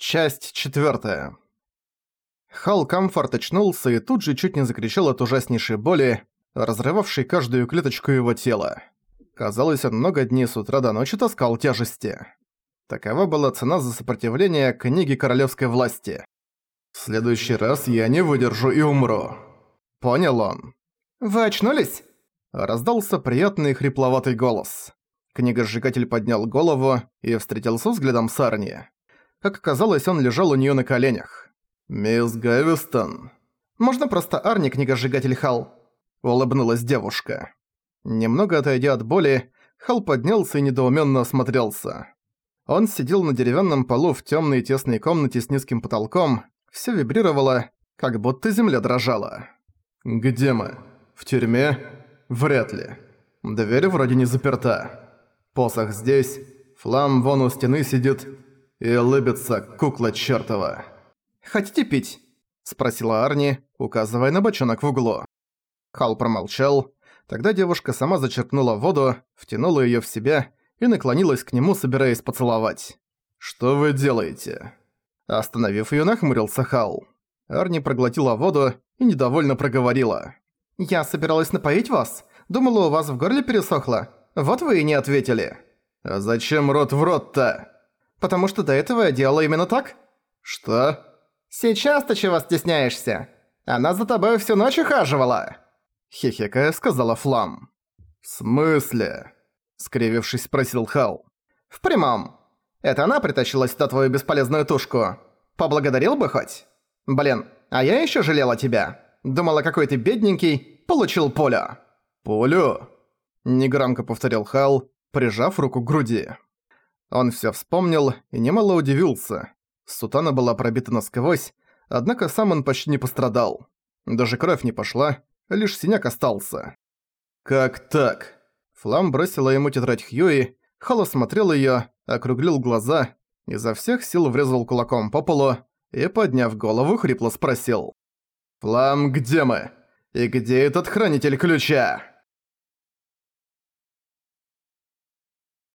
Часть четвертая. Хал Камфорт очнулся и тут же чуть не закричал от ужаснейшей боли, разрывавшей каждую клеточку его тела. Казалось, он много дней с утра до ночи таскал тяжести. Такова была цена за сопротивление книге королевской власти. «В следующий раз я не выдержу и умру». Понял он. «Вы очнулись?» Раздался приятный хрипловатый голос. Книгосжигатель поднял голову и встретился взглядом с Арни. Как оказалось, он лежал у неё на коленях. «Мисс Гэвистон». «Можно просто Арни, книгосжигатель Хал?» Улыбнулась девушка. Немного отойдя от боли, Хал поднялся и недоуменно осмотрелся. Он сидел на деревянном полу в тёмной тесной комнате с низким потолком, всё вибрировало, как будто земля дрожала. «Где мы? В тюрьме? Вряд ли. Дверь вроде не заперта. Посох здесь, флам вон у стены сидит, и улыбится кукла чёртова. «Хотите пить?» – спросила Арни, указывая на бочонок в углу. Хал промолчал. Тогда девушка сама зачерпнула воду, втянула её в себя и наклонилась к нему, собираясь поцеловать. «Что вы делаете?» Остановив её, нахмурился Хал. Арни проглотила воду и недовольно проговорила. «Я собиралась напоить вас. Думала, у вас в горле пересохло. Вот вы и не ответили». «А зачем рот в рот-то?» Потому что до этого я делала именно так. Что? Сейчас ты чего стесняешься? Она за тобой всю ночь ухаживала. Хихикая сказала Флам. В смысле? Скривившись, спросил Хал. В прямом. Это она притащила сюда твою бесполезную тушку. Поблагодарил бы хоть? Блин, а я ещё жалела тебя. Думала, какой ты бедненький, получил полю. Полю? Негромко повторил Хал, прижав руку к груди. Он всё вспомнил и немало удивился. Сутана была пробита насквозь, однако сам он почти не пострадал. Даже кровь не пошла, лишь синяк остался. «Как так?» Флам бросила ему тетрадь Хьюи, Хало смотрел её, округлил глаза, изо всех сил врезал кулаком по полу и, подняв голову, хрипло спросил. «Флам, где мы? И где этот хранитель ключа?»